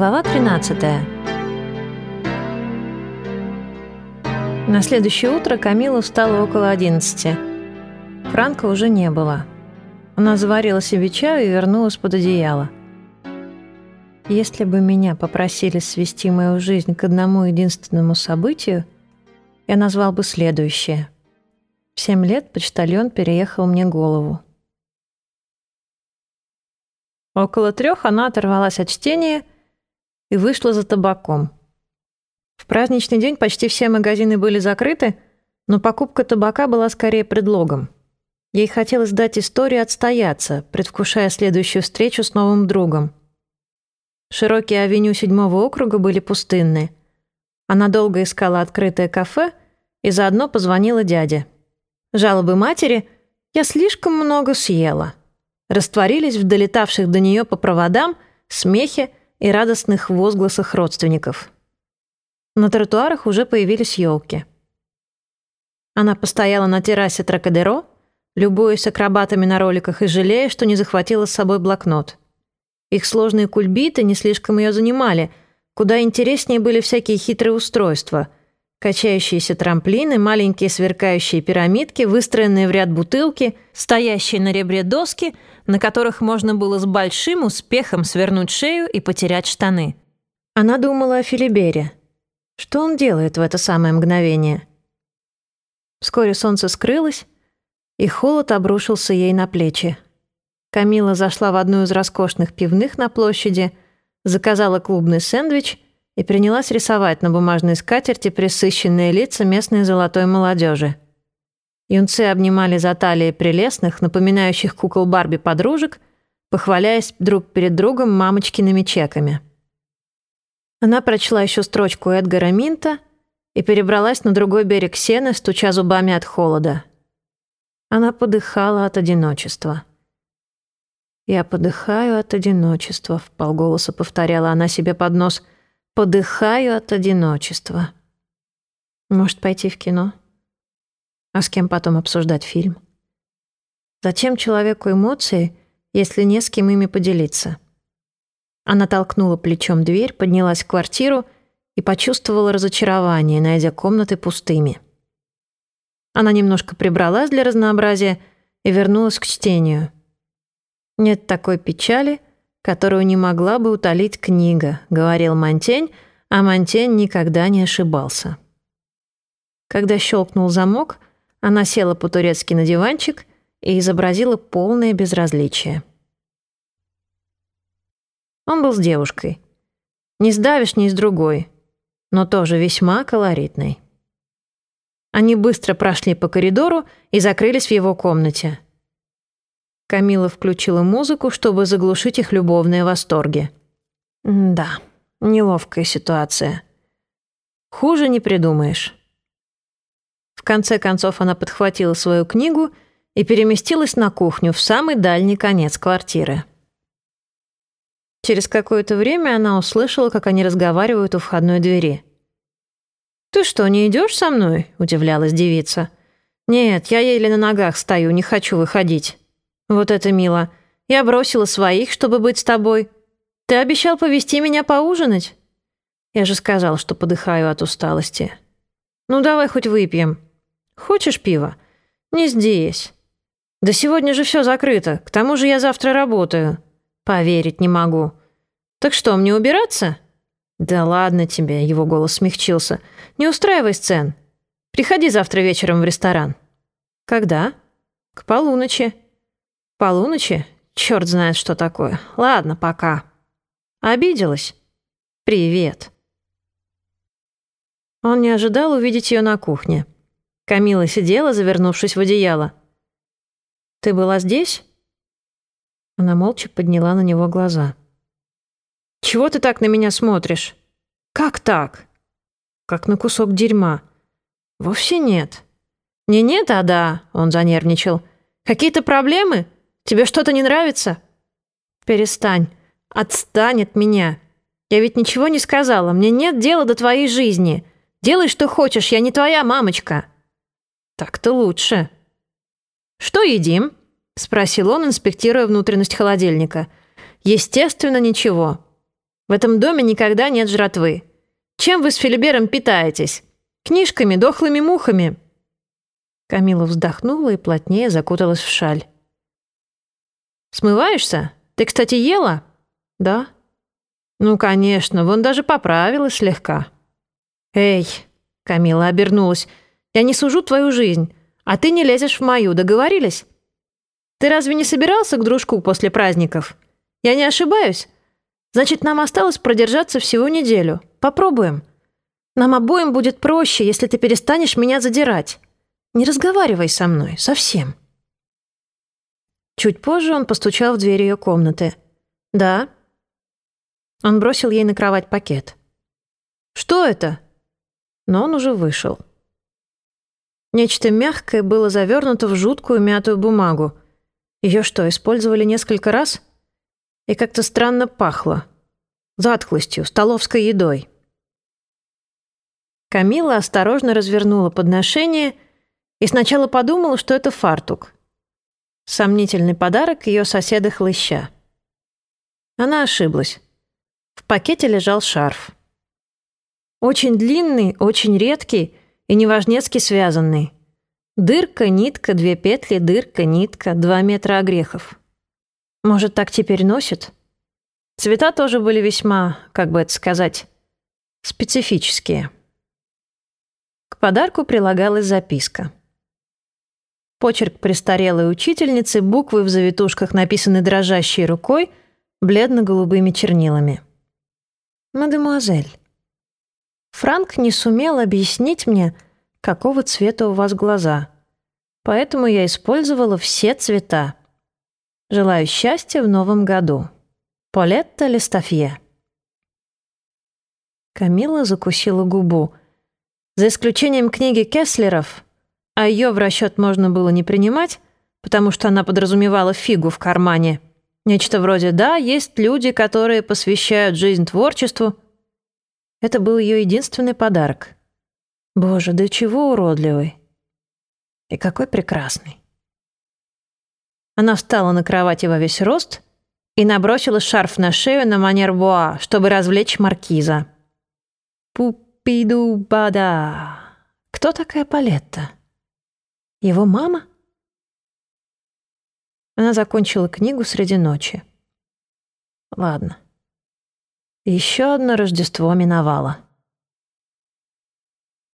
Глава 13. На следующее утро Камила встала около 11. Франка уже не было. Она заварила себе чаю и вернулась под одеяло. Если бы меня попросили свести мою жизнь к одному единственному событию, я назвал бы следующее. В семь лет почтальон переехал мне голову. Около трех она оторвалась от чтения и вышла за табаком. В праздничный день почти все магазины были закрыты, но покупка табака была скорее предлогом. Ей хотелось дать истории отстояться, предвкушая следующую встречу с новым другом. Широкие авеню седьмого округа были пустынны. Она долго искала открытое кафе и заодно позвонила дяде. Жалобы матери «Я слишком много съела» растворились в долетавших до нее по проводам смехе и радостных возгласах родственников. На тротуарах уже появились елки. Она постояла на террасе Тракадеро, любуясь акробатами на роликах и жалея, что не захватила с собой блокнот. Их сложные кульбиты не слишком ее занимали, куда интереснее были всякие хитрые устройства — Качающиеся трамплины, маленькие сверкающие пирамидки, выстроенные в ряд бутылки, стоящие на ребре доски, на которых можно было с большим успехом свернуть шею и потерять штаны. Она думала о Филибере. Что он делает в это самое мгновение? Вскоре солнце скрылось, и холод обрушился ей на плечи. Камила зашла в одну из роскошных пивных на площади, заказала клубный сэндвич — и принялась рисовать на бумажной скатерти присыщенные лица местной золотой молодежи. Юнцы обнимали за талии прелестных, напоминающих кукол Барби подружек, похваляясь друг перед другом мамочкиными чеками. Она прочла еще строчку Эдгара Минта и перебралась на другой берег сены, стуча зубами от холода. Она подыхала от одиночества. «Я подыхаю от одиночества», — вполголоса повторяла она себе под нос — Подыхаю от одиночества. Может, пойти в кино? А с кем потом обсуждать фильм? Зачем человеку эмоции, если не с кем ими поделиться? Она толкнула плечом дверь, поднялась в квартиру и почувствовала разочарование, найдя комнаты пустыми. Она немножко прибралась для разнообразия и вернулась к чтению. Нет такой печали — которую не могла бы утолить книга», — говорил Монтень, а Монтень никогда не ошибался. Когда щелкнул замок, она села по-турецки на диванчик и изобразила полное безразличие. Он был с девушкой. Не с давишней, с другой, но тоже весьма колоритной. Они быстро прошли по коридору и закрылись в его комнате — Камила включила музыку, чтобы заглушить их любовные восторги. Да, неловкая ситуация. Хуже не придумаешь. В конце концов она подхватила свою книгу и переместилась на кухню в самый дальний конец квартиры. Через какое-то время она услышала, как они разговаривают у входной двери. «Ты что, не идешь со мной?» – удивлялась девица. «Нет, я еле на ногах стою, не хочу выходить». «Вот это мило. Я бросила своих, чтобы быть с тобой. Ты обещал повести меня поужинать?» «Я же сказал, что подыхаю от усталости». «Ну, давай хоть выпьем. Хочешь пива?» «Не здесь». «Да сегодня же все закрыто. К тому же я завтра работаю». «Поверить не могу». «Так что, мне убираться?» «Да ладно тебе», — его голос смягчился. «Не устраивай сцен. Приходи завтра вечером в ресторан». «Когда?» «К полуночи». Полуночи? Черт знает, что такое. Ладно, пока. Обиделась? Привет. Он не ожидал увидеть ее на кухне. Камила сидела, завернувшись в одеяло. «Ты была здесь?» Она молча подняла на него глаза. «Чего ты так на меня смотришь?» «Как так?» «Как на кусок дерьма». «Вовсе нет». «Не нет, а да», — он занервничал. «Какие-то проблемы?» Тебе что-то не нравится? Перестань. Отстань от меня. Я ведь ничего не сказала. Мне нет дела до твоей жизни. Делай, что хочешь. Я не твоя мамочка. Так-то лучше. Что едим? Спросил он, инспектируя внутренность холодильника. Естественно, ничего. В этом доме никогда нет жратвы. Чем вы с Филибером питаетесь? Книжками, дохлыми мухами?» Камила вздохнула и плотнее закуталась в шаль. «Смываешься? Ты, кстати, ела?» «Да». «Ну, конечно, вон даже поправилась слегка». «Эй!» — Камила обернулась. «Я не сужу твою жизнь, а ты не лезешь в мою, договорились? Ты разве не собирался к дружку после праздников? Я не ошибаюсь? Значит, нам осталось продержаться всего неделю. Попробуем. Нам обоим будет проще, если ты перестанешь меня задирать. Не разговаривай со мной, совсем». Чуть позже он постучал в дверь ее комнаты. «Да?» Он бросил ей на кровать пакет. «Что это?» Но он уже вышел. Нечто мягкое было завернуто в жуткую мятую бумагу. Ее что, использовали несколько раз? И как-то странно пахло. Затхлостью, столовской едой. Камила осторожно развернула подношение и сначала подумала, что это фартук. Сомнительный подарок ее соседа-хлыща. Она ошиблась. В пакете лежал шарф. Очень длинный, очень редкий и неважнецки связанный. Дырка, нитка, две петли, дырка, нитка, два метра огрехов. Может, так теперь носит? Цвета тоже были весьма, как бы это сказать, специфические. К подарку прилагалась записка. Почерк престарелой учительницы, буквы в завитушках написаны дрожащей рукой, бледно-голубыми чернилами. «Мадемуазель, Франк не сумел объяснить мне, какого цвета у вас глаза, поэтому я использовала все цвета. Желаю счастья в новом году. Полетта Лестафье». Камила закусила губу. За исключением книги Кеслеров, а ее в расчет можно было не принимать, потому что она подразумевала фигу в кармане. Нечто вроде «да, есть люди, которые посвящают жизнь творчеству», это был ее единственный подарок. Боже, да чего уродливый. И какой прекрасный. Она встала на кровати во весь рост и набросила шарф на шею на манер боа, чтобы развлечь маркиза. Пупиду-бада. Кто такая Палетта? Его мама? Она закончила книгу среди ночи. Ладно. Еще одно Рождество миновало.